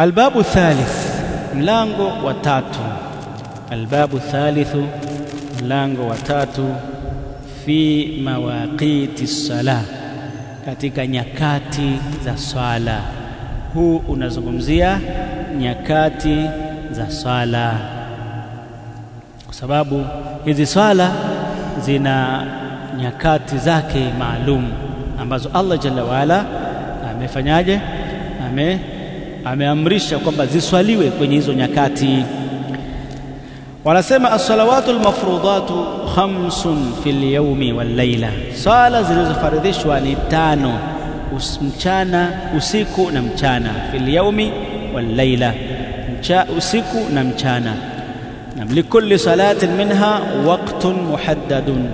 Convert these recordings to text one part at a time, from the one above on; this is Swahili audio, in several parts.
Albabu thalith, mlango wa tatu. Albabu thalithu, mlango wa tatu. Fi mawaqiti sala, katika nyakati za swala. Huu unazungumzia nyakati za swala, kwa sababu hizi swala zina nyakati zake maalum ambazo Allah jalla waala amefanyaje? Ame ameamrisha kwamba ziswaliwe kwenye hizo nyakati. Wanasema as-salawatu al-mafrudatu khamsun fil yawmi wal layla, swala zilizofaridhishwa ni tano us, mchana usiku na mchana. Fil yawmi wal layla, mcha, usiku na mchana. Na likulli salatin minha waqtun muhaddadun,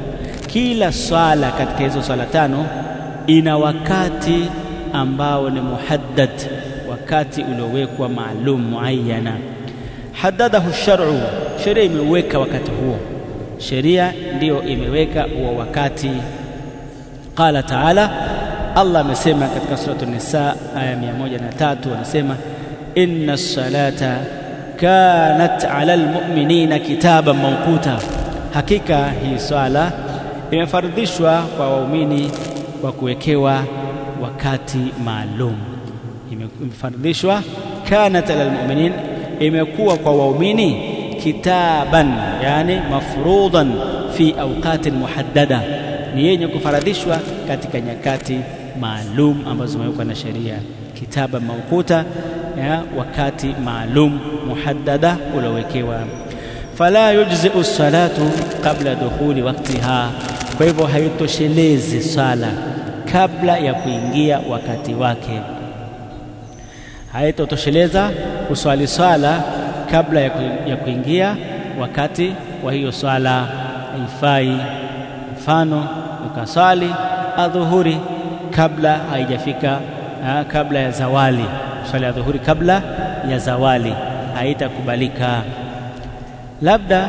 kila swala katika hizo swala tano ina wakati ambao ni muhaddad, wakati uliowekwa maalum muayyana. Haddadahu shar'u, sheria imeweka wakati huo, sheria ndiyo imeweka huo wakati. Qala taala, Allah amesema katika suratu Nisa aya mia moja na tatu anasema inna salata kanat ala lmuminina kitaban mawquta, hakika hii swala imefardhishwa kwa waumini kwa kuwekewa wakati maalum. Imefardhishwa kanat ala almu'minin, imekuwa kwa waumini kitaban, yani mafrudan fi awqatin muhaddada, ni yenye kufaradhishwa katika nyakati maalum ambazo zimewekwa na sheria. kitaba maukuta ya wakati maalum muhaddada uliowekewa. Fala yujzi'u salatu qabla dukhuli waqtiha, kwa hivyo haitoshelezi sala kabla ya kuingia wakati wake. Haitotosheleza kuswali swala kabla ya kuingia wakati wa hiyo swala, haifai. Mfano, ukaswali adhuhuri kabla haijafika, kabla ya zawali, swali adhuhuri kabla ya zawali, haitakubalika. Labda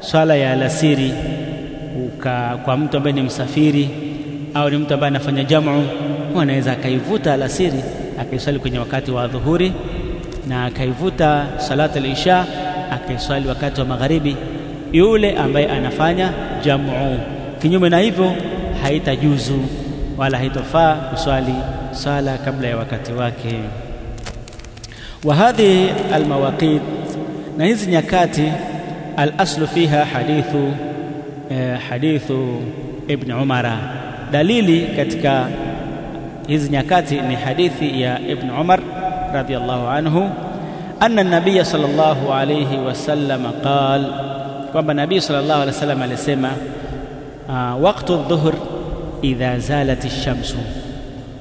swala ya alasiri uka, kwa mtu ambaye ni msafiri au ni mtu ambaye anafanya jamu, anaweza akaivuta alasiri akaiswali kwenye wakati wa dhuhuri na akaivuta salat al-isha akaiswali wakati wa magharibi, yule ambaye anafanya jamu. Kinyume na hivyo, haitajuzu wala haitofaa kuswali sala kabla ya wakati wake. Wa hadhihi almawaqit, na hizi nyakati, alaslu fiha hadithu eh, hadithu Ibn Umara dalili katika hizi nyakati ni hadithi ya Ibn Umar radhiyallahu anhu anna nabiya sallallahu alayhi wasallam qal, kwamba nabii sallallahu alayhi wasallam alisema waqtu dhuhr idha zalat ash-shamsu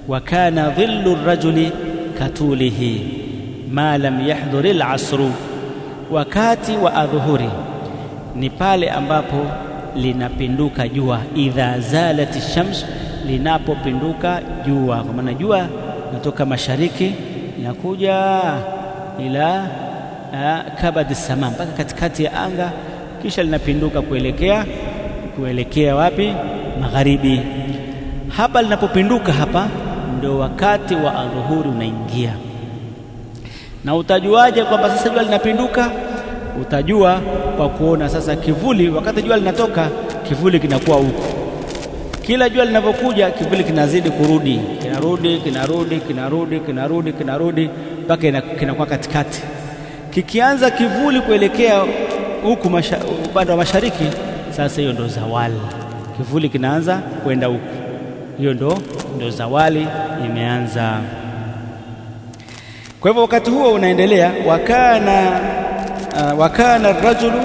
wa kana dhillu ar-rajuli katulihi ma lam yahdhur al-asru, wakati wa adhuhuri ni pale ambapo linapinduka jua. Idha zalat shams, linapopinduka jua, kwa maana jua linatoka mashariki linakuja ila kabadi sama, mpaka katikati ya anga, kisha linapinduka kuelekea kuelekea wapi? Magharibi. Hapa linapopinduka hapa, ndio wakati wa adhuhuri unaingia. Na utajuaje kwamba sasa jua linapinduka? Utajua kwa kuona sasa kivuli. Wakati jua linatoka, kivuli kinakuwa huku. Kila jua linavyokuja, kivuli kinazidi kurudi, kinarudi, kinarudi, kinarudi, kinarudi, kinarudi mpaka kinakuwa katikati. Kikianza kivuli kuelekea huku upande wa mashariki, sasa hiyo ndo zawali. Kivuli kinaanza kwenda huku, hiyo ndo ndo zawali imeanza. Kwa hivyo wakati huo unaendelea, wakana Uh, wakana rajulu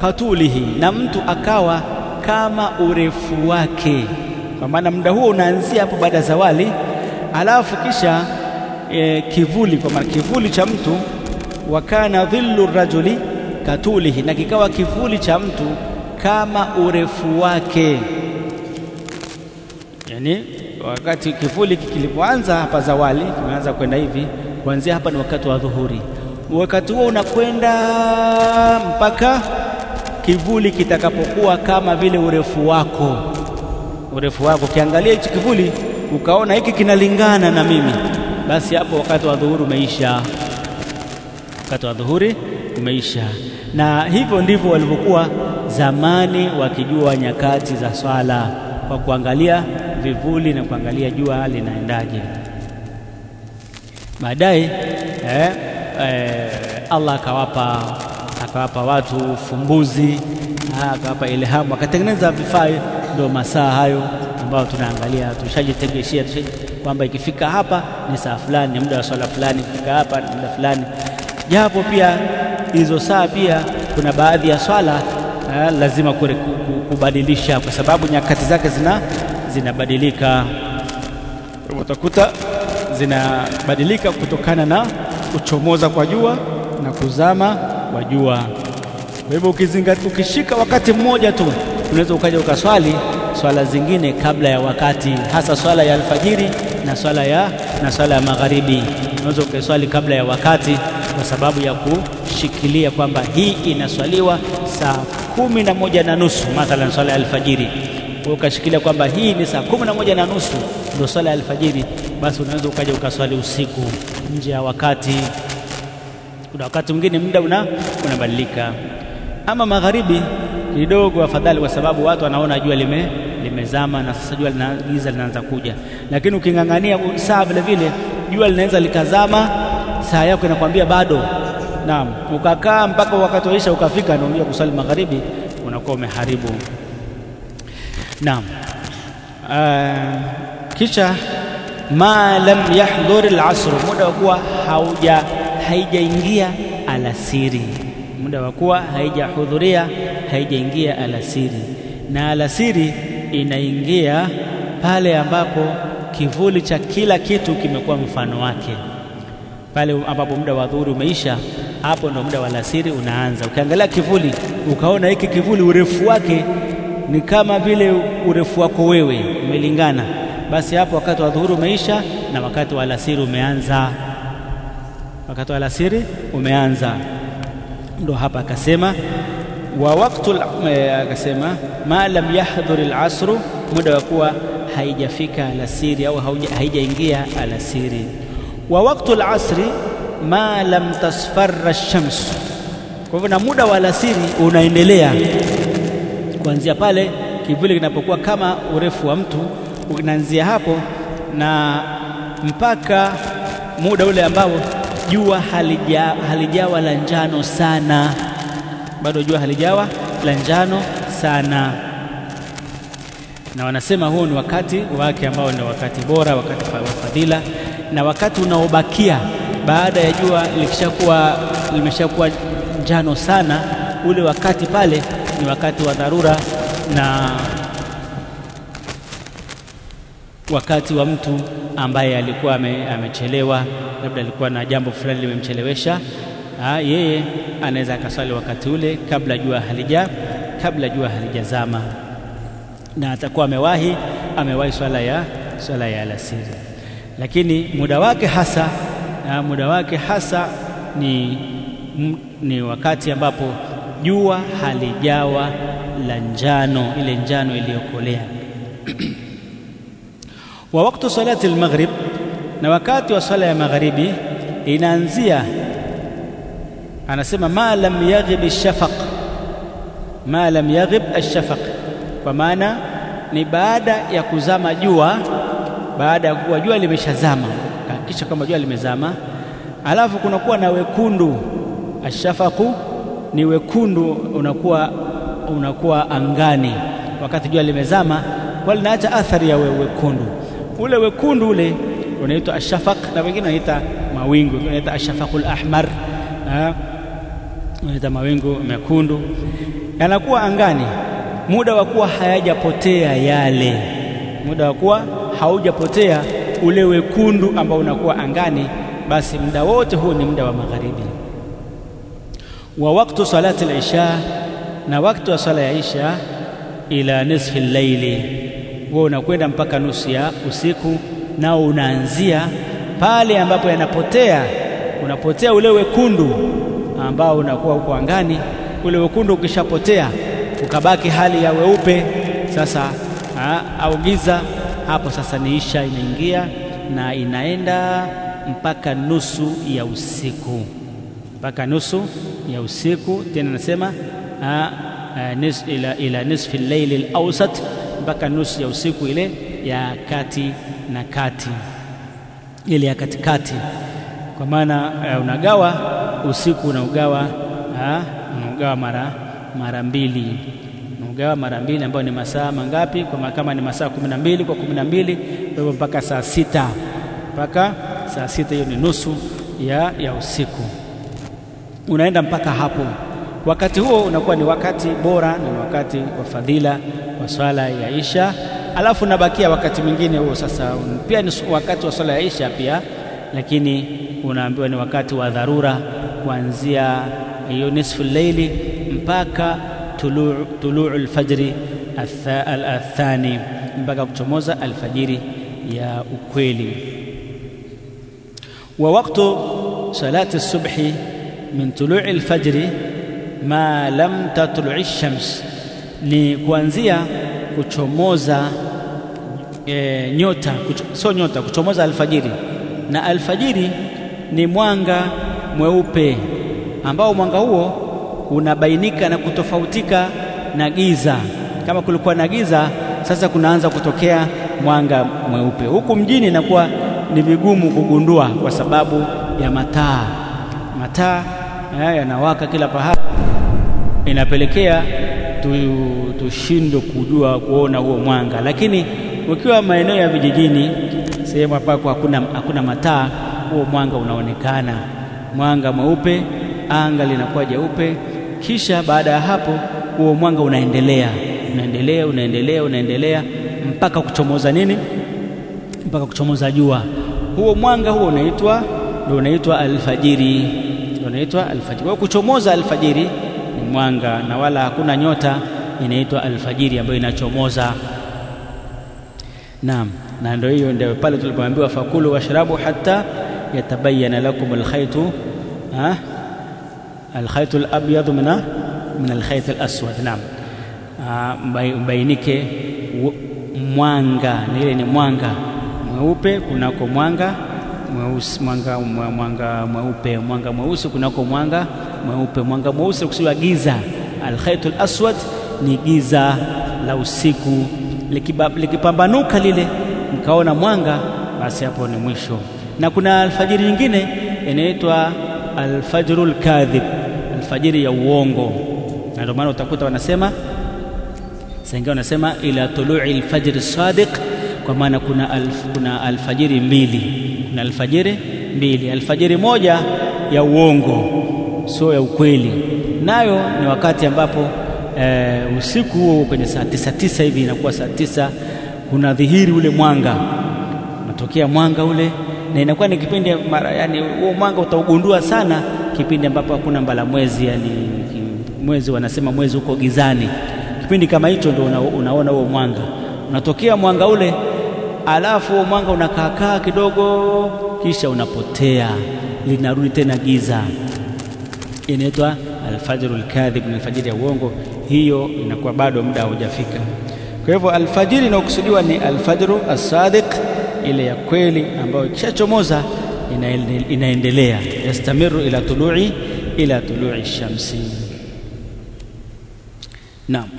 katulihi, na mtu akawa kama urefu wake, kwa maana muda huo unaanzia hapo baada ya zawali, alafu kisha e, kivuli, kwa maana kivuli cha mtu. Wakana dhillu rajuli katulihi, na kikawa kivuli cha mtu kama urefu wake, yani wakati kivuli kilipoanza hapa zawali, kimeanza kwenda hivi, kuanzia hapa ni wakati wa dhuhuri wakati huo unakwenda mpaka kivuli kitakapokuwa kama vile urefu wako, urefu wako. Ukiangalia hichi kivuli ukaona hiki kinalingana na mimi, basi hapo wakati wa dhuhuri umeisha, wakati wa dhuhuri umeisha. Na hivyo ndivyo walivyokuwa zamani wakijua nyakati za swala kwa kuangalia vivuli na kuangalia jua linaendaje. Baadaye eh, eh, Allah akawapa akawapa watu ufumbuzi, akawapa ilhamu, akatengeneza vifaa, ndio masaa hayo ambayo tunaangalia, tushajitegeshia kwamba ikifika hapa ni saa fulani, ni muda wa swala fulani, ikifika hapa ni muda fulani. Japo pia hizo saa pia kuna baadhi ya swala eh, lazima kure, kubadilisha kwa sababu nyakati zake zina zinabadilika, utakuta zinabadilika kutokana na kuchomoza kwa jua na kuzama kwa jua. Kwa hivyo ukizingatia, ukishika wakati mmoja tu unaweza ukaja ukaswali swala zingine kabla ya wakati, hasa swala ya alfajiri na swala ya, na swala ya magharibi unaweza ukaswali kabla ya wakati, kwa sababu ya kushikilia kwamba hii inaswaliwa saa kumi na moja na nusu mathalan swala ya alfajiri, ukashikilia kwamba hii ni saa kumi na moja na nusu ndio swala ya alfajiri, basi unaweza ukaja ukaswali usiku nje ya wakati. Kuna wakati mwingine muda una unabadilika. Ama magharibi kidogo afadhali, kwa sababu watu wanaona jua lime limezama na sasa jua lina giza linaanza kuja, lakini uking'ang'ania saa vile vile jua linaweza likazama, saa yako inakwambia bado. Naam, ukakaa mpaka wakati waisha ukafika, naungia kusali magharibi, unakuwa umeharibu. Naam. Uh, kisha ma lam yahdhur al-asr, muda wa kuwa hauja haijaingia alasiri, muda wa kuwa haijahudhuria haijaingia alasiri. Na alasiri inaingia pale ambapo kivuli cha kila kitu kimekuwa mfano wake, pale ambapo muda wa dhuhuri umeisha, hapo ndo muda wa alasiri unaanza. Ukiangalia kivuli ukaona hiki kivuli urefu wake ni kama vile urefu wako wewe umelingana, basi hapo wakati wa dhuhuri umeisha na wakati wa alasiri umeanza. Wakati wa alasiri umeanza, ndo hapa akasema wa waqtu akasema ma lam yahdhur al-asru, muda wa kuwa haijafika alasiri au haijaingia alasiri. Wa waktu al-asri ma lam tasfarra ash-shams, kwa hivyo na muda wa alasiri unaendelea. Kuanzia pale kivuli kinapokuwa kama urefu wa mtu, unaanzia hapo na mpaka muda ule ambao jua halija, halijawa la njano sana, bado jua halijawa la njano sana, na wanasema huo ni wakati wake ambao ni wakati bora, wakati wa fadhila, na wakati unaobakia baada ya jua likishakuwa limeshakuwa njano sana, ule wakati pale ni wakati wa dharura na wakati wa mtu ambaye alikuwa ame, amechelewa, labda alikuwa na jambo fulani limemchelewesha, yeye anaweza akaswali wakati ule kabla jua halija kabla jua halijazama, na atakuwa amewahi amewahi swala ya swala ya alasiri. Lakini muda wake hasa na muda wake hasa ni, m, ni wakati ambapo jua halijawa la njano, ile njano iliyokolea wa waktu salati almaghrib, na wakati wa sala ya magharibi inaanzia, anasema ma lam yaghib ash-shafaq, ma lam yaghib ash-shafaq, kwa maana ni baada ya kuzama jua, baada ya kuwa jua limeshazama, hakikisha kama jua limezama, alafu kunakuwa na wekundu. Ashafaqu ni wekundu, unakuwa unakuwa angani. Wakati jua limezama, kwa linaacha athari ya we, wekundu ule wekundu ule unaitwa ashafaq, na wengine wanaita mawingu, wanaita ashafaqul ahmar, unaita mawingu mekundu, yanakuwa angani. Muda wa kuwa hayajapotea yale, muda wa kuwa haujapotea ule wekundu ambao unakuwa angani, basi muda wote huo ni muda wa magharibi. Wa waktu salati al-isha, na wakati wa sala ya isha, ila nisfi al-laili huo unakwenda mpaka nusu ya usiku, nao unaanzia pale ambapo yanapotea, unapotea ule wekundu ambao unakuwa huko angani. Ule wekundu ukishapotea, ukabaki hali ya weupe sasa au giza, hapo sasa ni isha inaingia na inaenda mpaka nusu ya usiku, mpaka nusu ya usiku. Tena nasema nis, ila, ila nisfi llaili al-awsat, mpaka nusu ya usiku ile ya kati na kati, ile ya katikati, kwa maana uh, unagawa usiku unaugawa unaugawa mara mara mbili unaugawa mara mbili ambayo ni masaa mangapi? Kwa kama ni masaa kumi na mbili kwa kumi na mbili kwa hivyo mpaka saa sita mpaka saa sita, hiyo ni nusu ya, ya usiku. Unaenda mpaka hapo. Wakati huo unakuwa ni wakati bora na ni wakati wa fadhila wa swala ya Isha, alafu nabakia wakati mwingine huo sasa pia ni wakati wa swala ya Isha pia, lakini unaambiwa ni wakati wa dharura kuanzia hiyo nisfu leili mpaka tuluu tuluu alfajri athani, mpaka kuchomoza alfajiri ya ukweli. Wa waktu salati subhi min tuluu alfajri ma lam tatlui shams, ni kuanzia kuchomoza e, nyota kucho, sio nyota, kuchomoza alfajiri. Na alfajiri ni mwanga mweupe ambao mwanga huo unabainika na kutofautika na giza. Kama kulikuwa na giza, sasa kunaanza kutokea mwanga mweupe. Huku mjini inakuwa ni vigumu kugundua kwa sababu ya mataa. Mataa yanawaka kila pahali, inapelekea tushindwe kujua kuona huo mwanga. Lakini ukiwa maeneo ya vijijini, sehemu ambako hakuna, hakuna mataa, huo mwanga unaonekana, mwanga mweupe, anga linakuwa jeupe. Kisha baada ya hapo huo mwanga unaendelea unaendelea unaendelea unaendelea mpaka kuchomoza nini? Mpaka kuchomoza jua. Huo mwanga huo unaitwa ndio unaitwa alfajiri, unaitwa alfajiri. Kwa kuchomoza alfajiri mwanga, na wala hakuna nyota, inaitwa alfajiri ambayo inachomoza. Naam, na ndio hiyo, ndio pale tulipoambiwa fakulu washrabu hatta yatabayana lakum alkhaytu alkhaytu alabyad min min alkhayt alaswad. Naam, mbainike mwanga, ile ni mwanga mweupe kunako mwanga mweusi, mwanga mwanga mweupe, mwanga mweusi kunako mwanga mweupe. Mwanga mweusi kusiwa giza. alkhaitul aswad ni giza la usiku, likipambanuka lile mkaona mwanga, basi hapo ni mwisho. Na kuna alfajiri nyingine inaitwa alfajru kadhib, alfajiri ya uongo. Na ndio maana utakuta wanasema saingia, wanasema ila tului alfajri sadiq, kwa maana kuna, alf, kuna alfajiri mbili, kuna alfajiri mbili. Alfajiri moja ya uongo, sio ya ukweli, nayo ni wakati ambapo e, usiku huo kwenye saa tisa tisa hivi, inakuwa saa tisa kuna dhihiri ule mwanga, unatokea mwanga ule na inakuwa ni kipindi mara, yani huo mwanga utaugundua sana kipindi ambapo hakuna mbala mwezi, yani mwezi wanasema mwezi uko gizani. Kipindi kama hicho ndio una, unaona huo mwanga unatokea mwanga ule, alafu huo mwanga unakaakaa kidogo, kisha unapotea, linarudi tena giza. Inaitwa alfajru alkadhib, ni alfajiri ya uongo. Hiyo inakuwa bado muda haujafika. Kwa hivyo alfajiri inayokusudiwa ni alfajru as-sadiq ile ya kweli ambayo ikishachomoza inaendelea, yastamiru ila tului ila tului shamsi. Naam.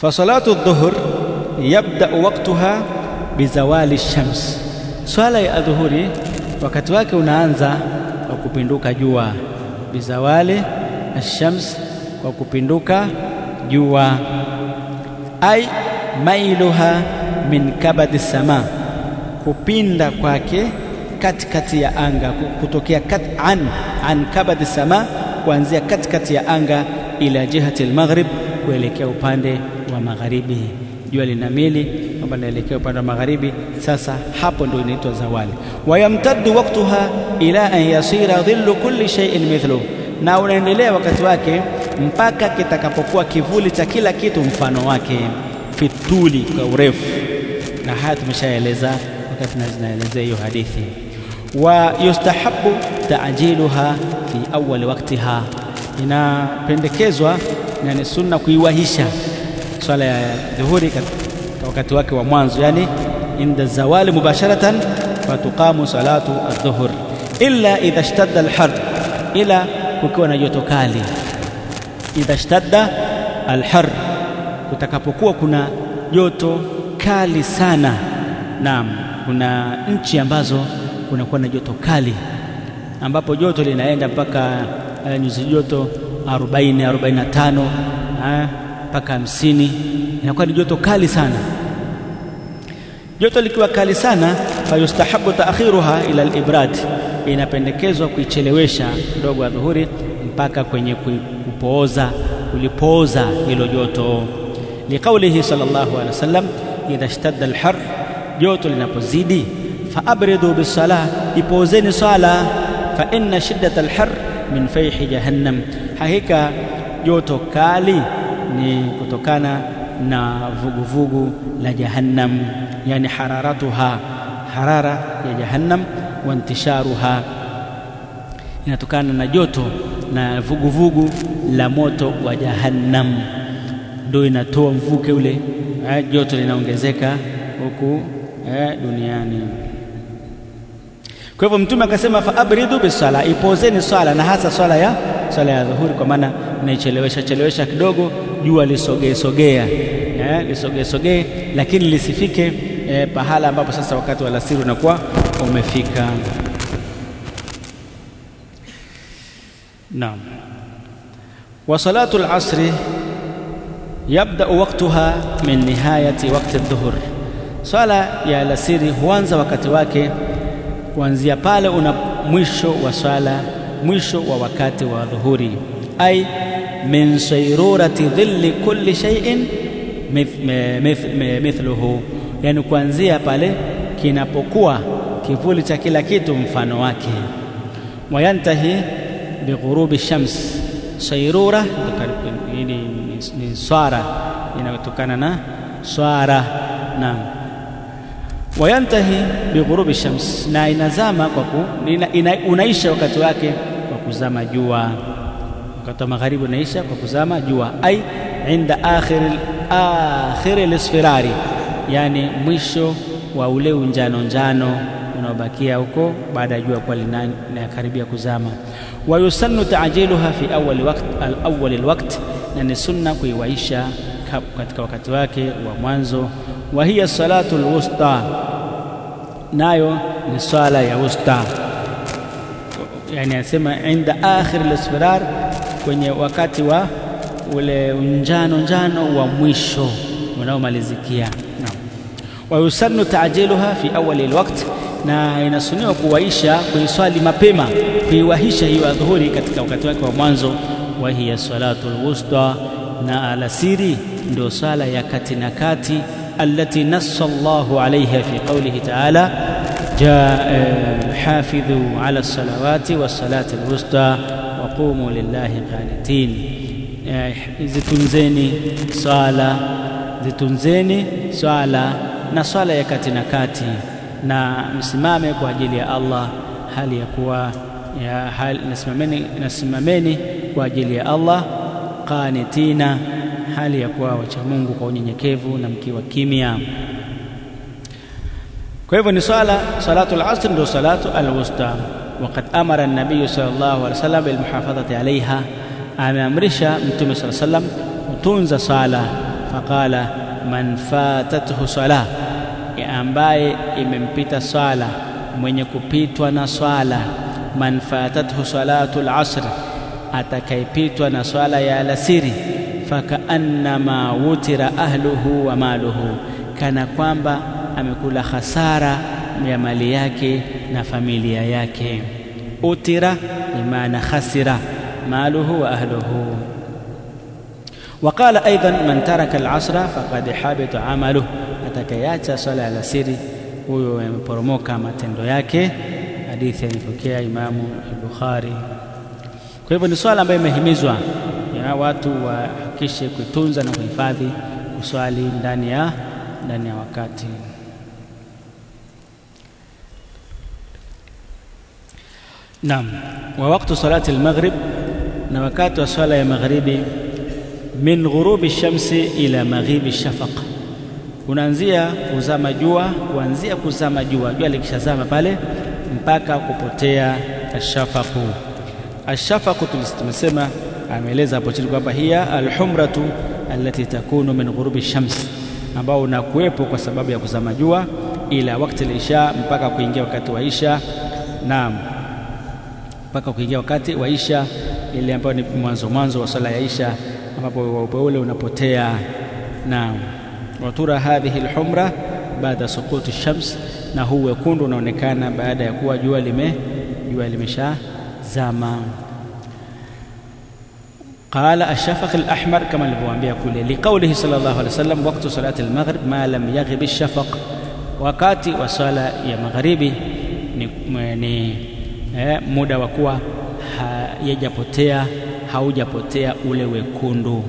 fa salatu dhuhr yabda waqtuha bizawali shams, swala ya adhuhuri wakati wake unaanza kupinduka jua. bizawale ash-shams, kwa kupinduka jua. ai mailuha min kabadi sama, kupinda kwake katikati ya anga, kutokea kat, an, an kabadi sama, kuanzia katikati ya anga ila jihati al-maghrib, kuelekea upande wa magharibi. Jua linamili kwamba naelekea upande wa magharibi. Sasa hapo ndio inaitwa zawali. Wayamtaddu waktuha ila an yasira dhillu kulli shay'in mithlu, na unaendelea wakati wake mpaka kitakapokuwa kivuli cha kila kitu mfano wake fituli kwa urefu, na haya tumeshaeleza wakati tunaelezea hiyo hadithi. Wa yustahabu taajiluha fi awali waktiha, inapendekezwa na ni sunna kuiwahisha swala ya dhuhuri wakati wake wa mwanzo, yani inda zawali mubasharatan fatuqamu salatu adh-dhuhr illa idha ishtadda al-har ila kukiwa na joto kali. Idha ishtadda al-har kutakapokuwa kuna joto kali sana. Naam kuna nchi ambazo kunakuwa na joto kali ambapo joto linaenda mpaka uh, nyuzi joto 40 45 mpaka 50 inakuwa ni joto kali sana. Joto likiwa kali sana fayustahabu taakhiruha ila al-ibrad. Inapendekezwa kuichelewesha ndogo ya dhuhuri mpaka kwenye kupooza kulipooza hilo joto. Liqaulihi sallallahu alaihi wasallam idha ishtadda al-har joto linapozidi faabridu bis-salah ipoozeni swala fa inna shiddata al-har min fayhi jahannam hakika joto kali ni kutokana na vuguvugu vugu la jahannam yani hararatuha harara ya jahannam wa intisharuha. Inatokana na joto na vuguvugu vugu la moto wa jahannam. Ndio inatoa mvuke ule eh, joto linaongezeka huku eh, duniani. Kwa hivyo mtume akasema fa abridu bisala ipozeni swala na hasa swala ya swala ya dhuhuri kwa maana naichelewesha chelewesha kidogo jua lisogee sogea eh, lisogee sogee lakini lisifike eh, pahala ambapo sasa wakati wa lasiri unakuwa umefika. Naam. Wa salatu al-asri yabda waqtaha min nihayati waqti adh-dhuhr swala ya lasiri huanza wakati wake kuanzia pale una mwisho wa swala mwisho wa wakati wa dhuhuri ai min sayrurati dhilli kulli shay'in mithluhu. Yani kuanzia pale kinapokuwa kivuli cha kila kitu mfano wake. Wayantahi bighurubi shams. Sayrura ni, swara inayotokana na swara. Naam. Wayantahi bighurubi shams. Na inazama kwa ku, ina, ina, unaisha wakati wake kuzama jua. Wakati wa magharibi unaisha kwa kuzama jua. Ai inda akhir akhir al-isfirari yani mwisho wa ule unjano njano unaobakia huko baada ya jua kuwa linakaribia kuzama. Wa yusannu ta'jiluha fi awwal waqt al-awwal al-waqt na ni sunna kuiwaisha katika wakati wake wa mwanzo. Wa hiya salatu al-wusta nayo ni swala ya wusta yani anasema inda akhir al-isfirar kwenye wakati wa ule njano njano wa mwisho unaomalizikia. Wa yusannu ta'jiluha fi awali alwaqt na inasuniwa kuwaisha kuiswali mapema kuiwahisha hiyo adhuhuri katika wakati wake wa mwanzo wa hiya salatu alwusta na alasiri ndio sala ya kati na kati allati nassa Allahu alaiha fi qawlihi ta'ala. جاء حافظوا على الصلوات والصلاة الوسطى وقوموا لله قانتين zitunzeni swala zitunzeni swala na swala ya kati na kati na msimame kwa ajili ya Allah hali ya kuwa ya hali nasimameni nasimameni kwa ajili ya Allah qanitina hali ya kuwa wacha Mungu kwa unyenyekevu na mkiwa kimya Kwa hivyo ni swala salatul asr ndio salatu alwusta وقد أمر النبي صلى الله عليه وسلم بالمحافظه عليها ameamrisha mtume sala sallam kutunza sala faqala man fatathu sala ambaye imempita swala mwenye kupitwa na swala man fatathu salatu al-asr atakayepitwa na swala ya alasiri fakaannama wutira ahluhu wa maluhu kana kwamba amekula hasara ya mali yake na familia yake. Utira ni maana khasira maluhu wa ahluhu. Waqala aidan man taraka al-asra faqad habita amaluhu, atakayeacha swala ya alasiri huyo ameporomoka matendo yake. Hadithi alipokea Imamu Bukhari. Kwa hivyo ni swala ambayo imehimizwa ya watu wahakikishe kuitunza na kuhifadhi kuswali ndani ya ndani ya wakati. Naam wa waktu salati al-maghrib na wakati wa swala ya magharibi min ghurubi shamsi ila maghibi shafaq unaanzia kuzama jua, kuanzia kuzama jua, jua likishazama pale mpaka kupotea ashafaqu. Ashafaqu tulisema ameeleza hapo chini kwamba hiya alhumratu allati takunu min ghurubi shams, ambao unakuwepo kwa sababu ya kuzama jua, ila wakati al-isha, mpaka kuingia wakati wa isha. Naam, mpaka kuingia wakati wa isha ile ambayo ni mwanzo mwanzo wa sala ya isha, ambapo weupe ule unapotea. Na watura hadhihi alhumra baada sukuti shams, na huu wekundu unaonekana baada ya kuwa jua lime jua limeshazama. Qala ashafaq alahmar, kama alivyowaambia kule, liqaulihi sallallahu alaihi wasallam, waktu salati almaghrib ma lam yaghib alshafaq, wakati wa sala ya magharibi ni, ni eh, muda wa kuwa hayajapotea haujapotea ule wekundu.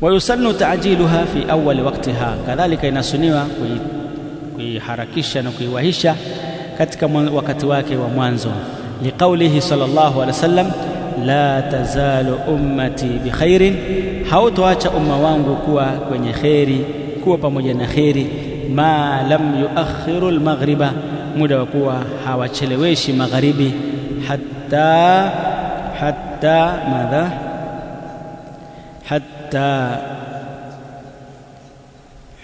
Wayusannu taajiluha fi awali waktiha, kadhalika inasuniwa kuiharakisha na kuiwahisha katika wakati wake wa mwanzo. Liqaulihi sallallahu alaihi wasallam, la tazalu ummati bikhairin, hautoacha umma wangu kuwa kwenye kheri, kuwa pamoja na kheri, ma lam yuakhiru almaghriba, muda wa kuwa hawacheleweshi magharibi, hatta hatta madha? Hatta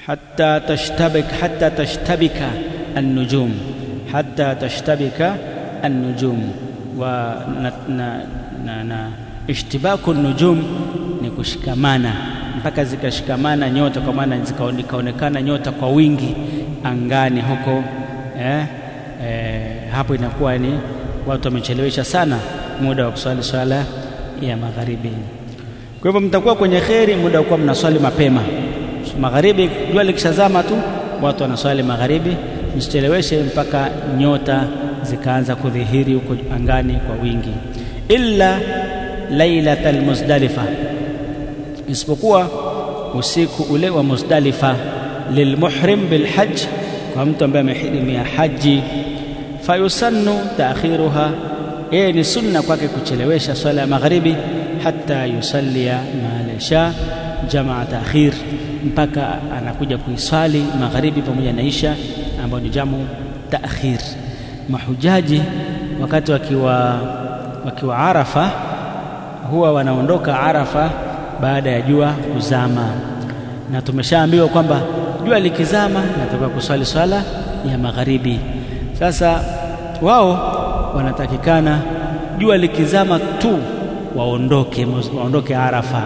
hatta tashtabik hatta tashtabika an-nujum. Hatta tashtabika an-nujum. Wa na, na, na, na ishtibaku an-nujum ni kushikamana. Mpaka zikashikamana nyota, kwa maana zikaonekana nyota kwa wingi angani huko eh, eh, hapo inakuwa ni watu wamechelewesha sana muda wa kuswali swala ya magharibi. Kwa hivyo mtakuwa kwenye kheri muda wa kuwa mnaswali mapema magharibi. Jua likishazama tu watu wanaswali magharibi, msicheleweshe mpaka nyota zikaanza kudhihiri huko angani kwa wingi. Illa lailata Muzdalifa, isipokuwa usiku ule wa Muzdalifa. Lilmuhrim bilhajj, kwa mtu ambaye amehirimia haji. Fayusannu taakhiruha, yeye ni sunna kwake kuchelewesha swala ya magharibi hata yusallia maalesha jamaa taakhir, mpaka anakuja kuiswali magharibi pamoja na isha ambayo ni jamu taakhir. Mahujaji wakati wakiwa wakiwa Arafa huwa wanaondoka Arafa baada ya jua kuzama, na tumeshaambiwa kwamba jua likizama natakiwa kuswali swala ya magharibi. Sasa wao wanatakikana jua likizama tu waondoke waondoke Arafa,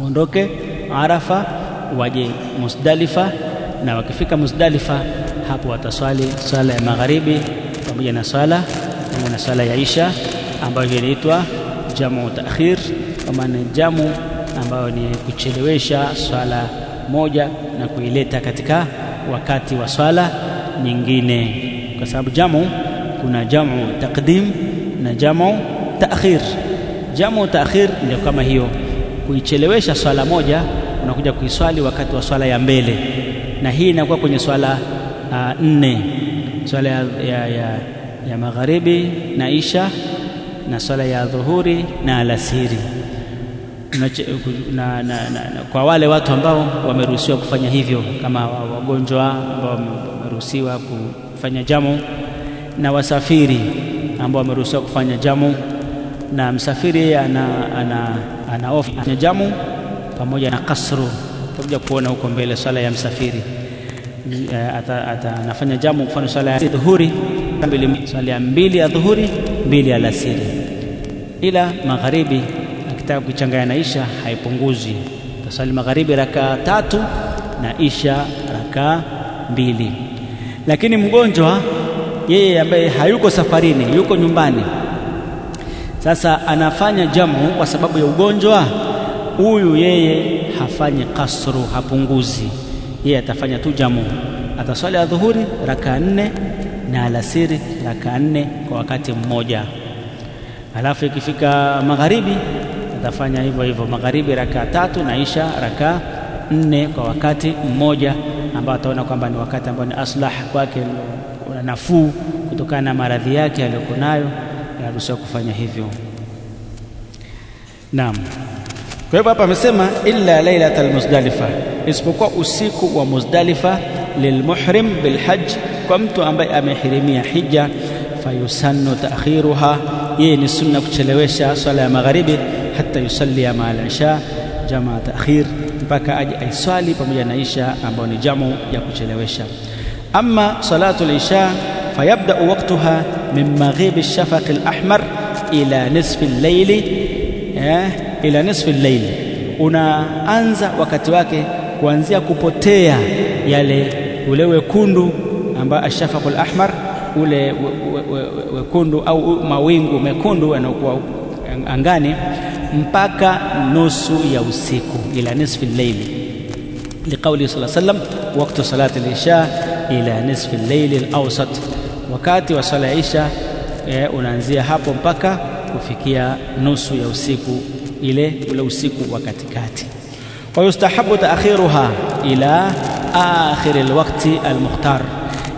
waondoke Arafa waje Musdalifa, na wakifika Musdalifa hapo wataswali swala ya magharibi pamoja na swala pamoja na swala ya isha ambayo inaitwa jamu takhir kwa maana jamu ambayo ni kuchelewesha swala moja na kuileta katika wakati wa swala nyingine, kwa sababu jamu kuna jamu taqdim na jamu taakhir. Jamu taakhir ndio kama hiyo, kuichelewesha swala moja unakuja kuiswali wakati wa swala ya mbele, na hii inakuwa kwenye swala uh, nne, swala ya, ya, ya, ya magharibi na isha na swala ya dhuhuri na alasiri na, na, na, na, kwa wale watu ambao wameruhusiwa kufanya hivyo kama wagonjwa ambao wameruhusiwa kufanya jamu na wasafiri ambao wameruhusiwa kufanya jamu na msafiri ana, ana, ana off ana jamu pamoja na kasru. Tutakuja kuona huko mbele swala ya msafiri ata, anafanya jamu, mfano swala ya dhuhuri swala ya mbili ya dhuhuri mbili ya alasiri, ila magharibi akitaka kuichanganya na isha haipunguzi, tasali magharibi rakaa tatu na isha rakaa mbili. Lakini mgonjwa yeye ambaye hayuko safarini, yuko nyumbani, sasa anafanya jamu kwa sababu ya ugonjwa, huyu yeye hafanyi kasru, hapunguzi, yeye atafanya tu jamu, ataswali adhuhuri rakaa nne na alasiri rakaa nne kwa wakati mmoja, alafu ikifika magharibi atafanya hivyo hivyo, magharibi rakaa tatu na isha rakaa nne kwa wakati mmoja, ambao ataona kwamba ni wakati ambao ni aslah kwake, nafuu kutokana na maradhi yake aliyoko nayo, anaruhusiwa kufanya hivyo. Naam. Kwa hivyo hapa amesema illa lailatal Muzdalifa, isipokuwa usiku wa Muzdalifa lilmuhrim bilhajj, kwa mtu ambaye amehirimia hija, fayusannu takhiruha yeye ni sunna kuchelewesha swala ya magharibi hata yusalia maa al-isha jamaa taakhir, mpaka aje aiswali pamoja na isha ambayo ni jamu ya kuchelewesha. Ama salatu al-isha fayabdau waqtuha min maghibi shafaq al-ahmar ila nisfi al-layli eh, ila nisfi al-layli, unaanza wakati wake kuanzia kupotea yale ule wekundu ambao ashafaq al-ahmar ule wekundu au mawingu mekundu yanayokuwa angani mpaka nusu ya usiku ila nisfi al-layli. Liqauli sallallahu alayhi waktu salati al-isha ila nisfi llaili lausat, wakati wa sala ya isha e, unaanzia hapo mpaka kufikia nusu ya usiku ile ule usiku wa katikati. Wa yustahabu taakhiruha ila akhiri lwakti almukhtar.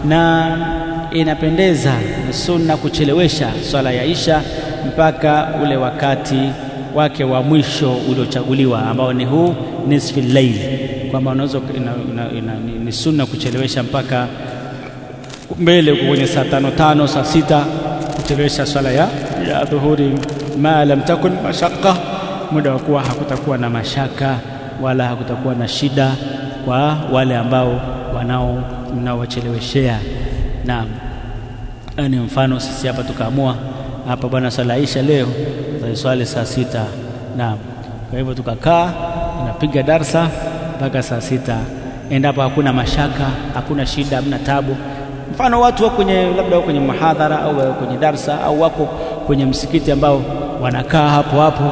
Na inapendeza ni sunna kuchelewesha swala ya isha mpaka ule wakati wake wa mwisho uliochaguliwa ambao ni huu nisfi layl kwamba unaweza ni sunna kuchelewesha mpaka mbele huko kwenye saa tano tano saa sita kuchelewesha swala ya, ya dhuhuri. Ma lam takun mashaqqa muda wa kuwa hakutakuwa na mashaka wala hakutakuwa na shida kwa wale ambao wanao mnaowacheleweshea. Naam ni mfano sisi hapa tukaamua hapa bwana swala isha leo tutaiswali saa sita. Naam. Kwa hivyo tukakaa tunapiga darsa mpaka saa sita. Endapo hakuna mashaka hakuna shida hamna tabu. Mfano watu wako kwenye labda kwenye mahadhara au kwenye darsa au wako kwenye msikiti ambao wanakaa hapo hapo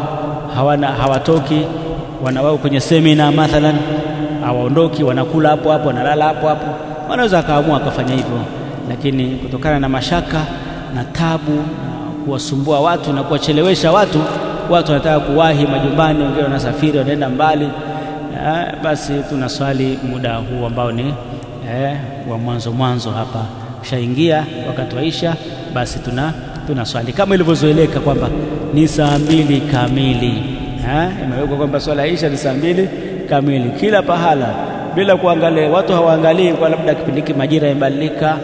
hawana hawatoki wanawao kwenye semina mathalan hawaondoki wanakula hapo hapo wanalala hapo hapo. Wanaweza akaamua akafanya hivyo. Lakini kutokana na mashaka na tabu kuwasumbua watu na kuwachelewesha watu watu wanataka kuwahi majumbani wengine wanasafiri wanaenda mbali. Eh, basi tunaswali muda huu ambao ni eh, wa mwanzo mwanzo hapa. Ushaingia wakati waisha, basi tuna tunaswali kama ilivyozoeleka kwamba ni saa mbili kamili. Eh, imewekwa kwamba swala isha ni saa mbili kamili. Kila pahala bila kuangalia watu hawaangalii kwa labda kipindi hiki majira yamebadilika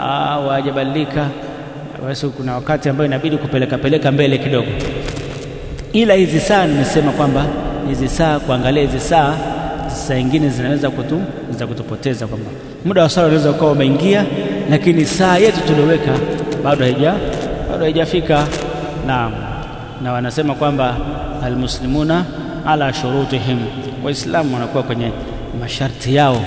au hajabadilika basi kuna wakati ambao inabidi kupeleka peleka mbele kidogo. Ila hizi saa nimesema kwamba hizi saa kuangalia hizi saa saa nyingine zinaweza kutu za kutupoteza kwamba muda wa sala unaweza ukawa umeingia lakini saa yetu tulioweka bado haija bado haijafika. Na na wanasema kwamba almuslimuna ala shurutihim. Waislamu wanakuwa kwenye masharti yao.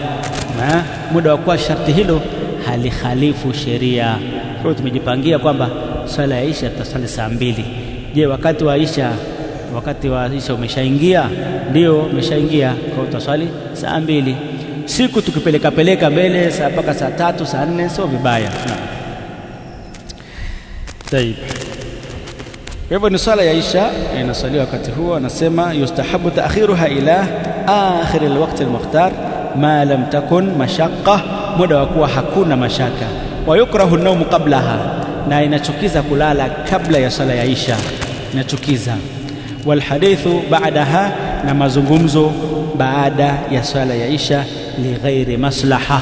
Na muda wa kuwa sharti hilo halikhalifu sheria kwa hiyo tumejipangia kwamba swala ya isha tutasali saa mbili. Je wakati wa isha wakati wa isha umeshaingia? Ndio umeshaingia. Kwa hiyo tutaswali saa mbili. Siku tukipeleka peleka mbele saa mpaka saa tatu saa nne sio vibaya. Tayib. Kwa hivyo ni swala ya isha inaswaliwa wakati huo, anasema yustahabu takhiruha ila akhir alwaqt almukhtar ma lam takun mashaqqa, muda wa kuwa hakuna mashaka. Wa yukrahu an-nawm qablaha, na inachukiza kulala kabla ya sala ya isha, inachukiza. Wal hadithu ba'daha, na mazungumzo baada ya swala ya isha lighairi maslaha,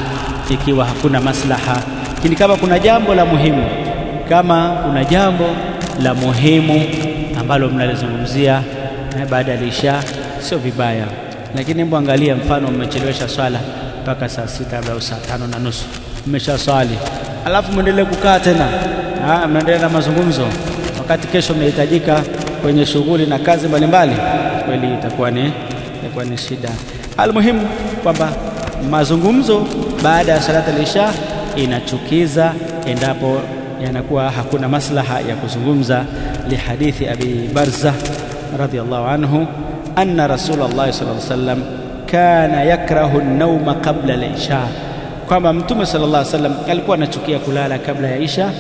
ikiwa hakuna maslaha. Lakini kama kuna jambo la muhimu, kama kuna jambo la muhimu ambalo mnalizungumzia eh, baada ya isha sio vibaya, lakini hebu angalia, mfano mmechelewesha swala mpaka saa sita au saa tano na nusu mmesha swali, alafu mwendelee kukaa tena, mnaendelea na mazungumzo. Wakati kesho mnahitajika kwenye shughuli na kazi mbalimbali, kweli itakuwa ni itakuwa ni shida. Almuhimu kwamba mazungumzo baada ya salati al-isha inachukiza endapo yanakuwa hakuna maslaha ya kuzungumza lihadithi abi barza radhiyallahu anhu anna rasulullah sallallahu alaihi wasallam kana yakrahu an-nawma qabla al-isha kwamba mtume sallallahu alaihi wasallam alikuwa anachukia kulala kabla ya isha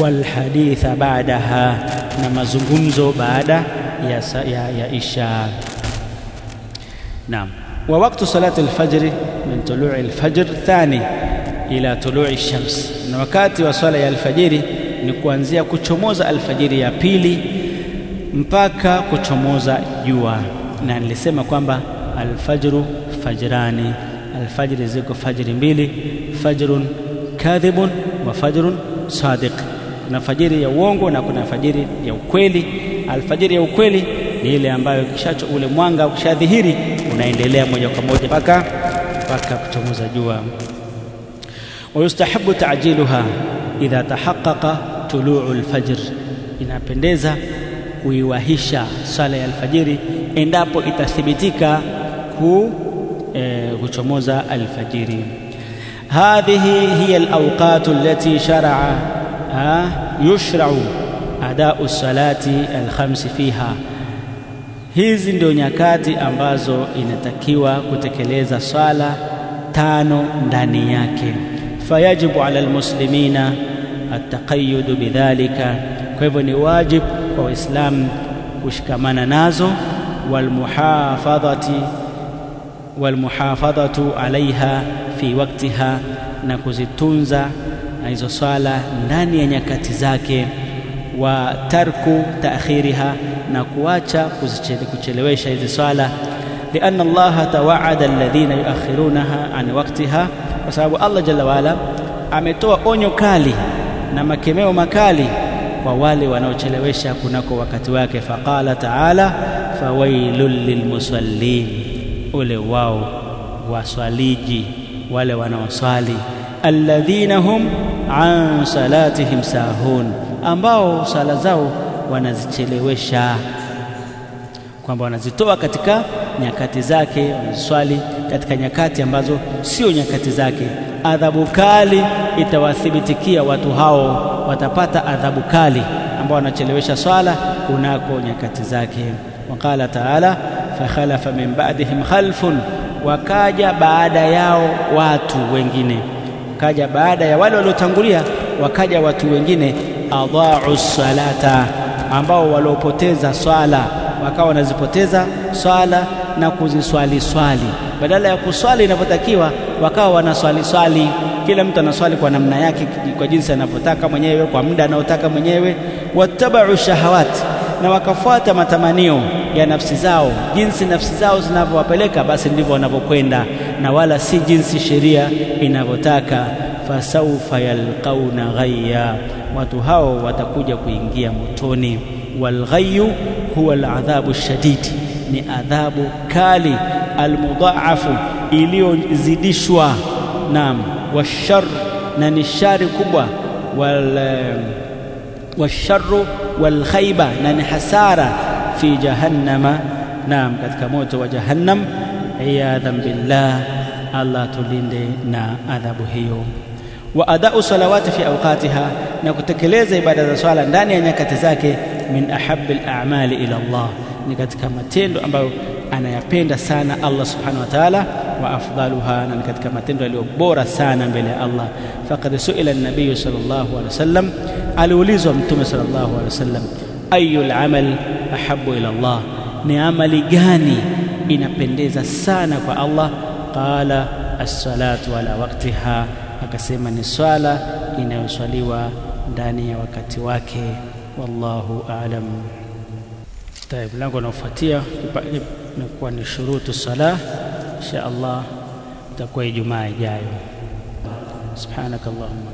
wal haditha baadaha na mazungumzo baada ya, ya, ya isha. Naam. Wa waktu salati al-fajr min tulu'i al-fajr thani ila tulu'i shams, na wakati wa swala ya alfajiri ni kuanzia kuchomoza alfajiri ya pili mpaka kuchomoza jua. Na nilisema kwamba alfajru fajrani, alfajri ziko fajri mbili, fajrun kadhibun wa fajrun sadiq. Kuna fajiri ya uongo na kuna fajiri ya ukweli. Alfajiri ya ukweli ni ile ambayo kishacho ule mwanga ukishadhihiri unaendelea moja kwa moja mpaka mpaka kuchomoza jua. Wayustahabu ta'jiluha idha tahaqqaqa tuluu alfajr, inapendeza kuiwahisha sala ya alfajiri endapo itathibitika ku kuchomoza alfajiri. Hadhihi hiya alawqatu allati shara'a yushra'u adau salati alkhamsi fiha, hizi ndio nyakati ambazo inatakiwa kutekeleza swala tano ndani yake. Fayajibu ala almuslimina ataqayyudu bidhalika, kwa hivyo ni wajibu kwa Waislamu kushikamana nazo, walmuhafadhati walmuhafadhatu alaiha fi waktiha, na kuzitunza hizo swala ndani ya nyakati zake, wa tarku taakhiriha, na kuacha kuchelewesha hizi swala, lianna Allaha tawaada alladhina yuakhirunaha an waktiha, kwa sababu Allah jalla waala ametoa onyo kali na makemeo makali kwa wale wanaochelewesha kunako wakati wake. Faqala taala fawailul lilmusallin, ule wao waswaliji wale wanaoswali, alladhina hum an salatihim sahun, ambao sala zao wanazichelewesha, kwamba wanazitoa katika nyakati zake, wanaziswali katika nyakati ambazo sio nyakati zake. Adhabu kali itawathibitikia watu hao, watapata adhabu kali ambao wanachelewesha swala kunako nyakati zake. Waqala taala fakhalafa min ba'dihim khalfun, wakaja baada yao watu wengine, wakaja baada ya wale waliotangulia, wakaja watu wengine, adha'u salata, ambao waliopoteza swala, wakawa wanazipoteza swala na kuziswali swali, badala ya kuswali inavyotakiwa, wakawa wanaswali swali. Kila mtu anaswali kwa namna yake, kwa jinsi anavyotaka mwenyewe, kwa muda anaotaka mwenyewe. Wattabau shahawati, na wakafuata matamanio ya nafsi zao, jinsi nafsi zao zinavyowapeleka, basi ndivyo wanavyokwenda, na wala si jinsi sheria inavyotaka. Fasaufa yalqauna ghayya, watu hao watakuja kuingia motoni. Walghayyu huwa aladhabu shadidi, ni adhabu kali, almudhaafu, iliyozidishwa. Naam, washar, na ni shari kubwa, wal والشر والخيبة نن في جهنم. نعم قد كموت وجهنم. عياذا بالله. الله تلندنا نعم، أذبه يوم وأداء الصلوات في أوقاتها. نكتك ليزي بعد الصلاة داني أنك تزاكي من أحب الأعمال إلى الله. نكتك متين أمبو أنا يبين سانا الله سبحانه وتعالى. وأفضلها. نكتك متين لأبور سانا بلي الله. فقد سئل النبي صلى الله عليه وسلم aliulizwa Mtume sallallahu alaihi wasallam, ayu al-amal ahabbu ila Allah, ni amali gani inapendeza sana kwa Allah? Qala as-salatu ala waqtiha, akasema ni swala inayoswaliwa ndani ya wakati wake. Wallahu a'lam. Tayeb, mlango unaofuatia inakuwa ni shurutu salah. Insha Allah itakuwa Ijumaa ijayo. Subhanakallahumma